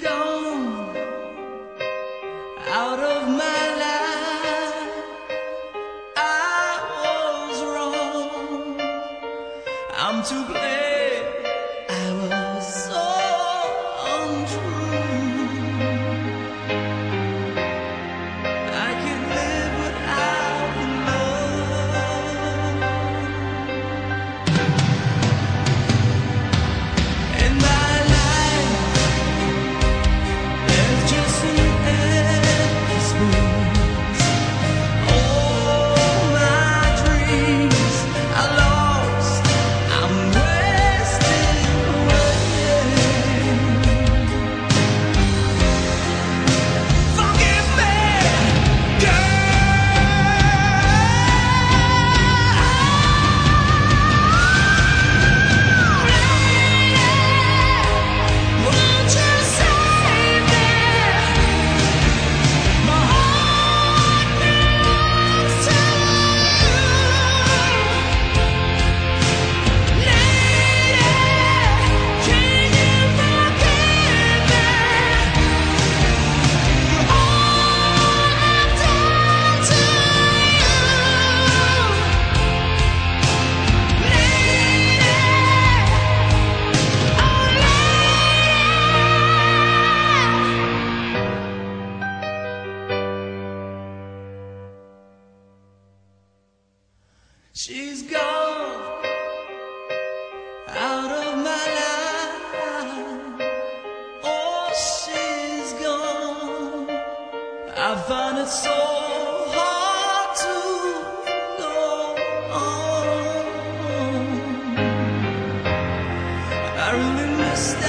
Gone out of my life. I was wrong. I'm to blame. She's gone out of my life. Oh, she's gone. I find it so hard to go on. I really miss that.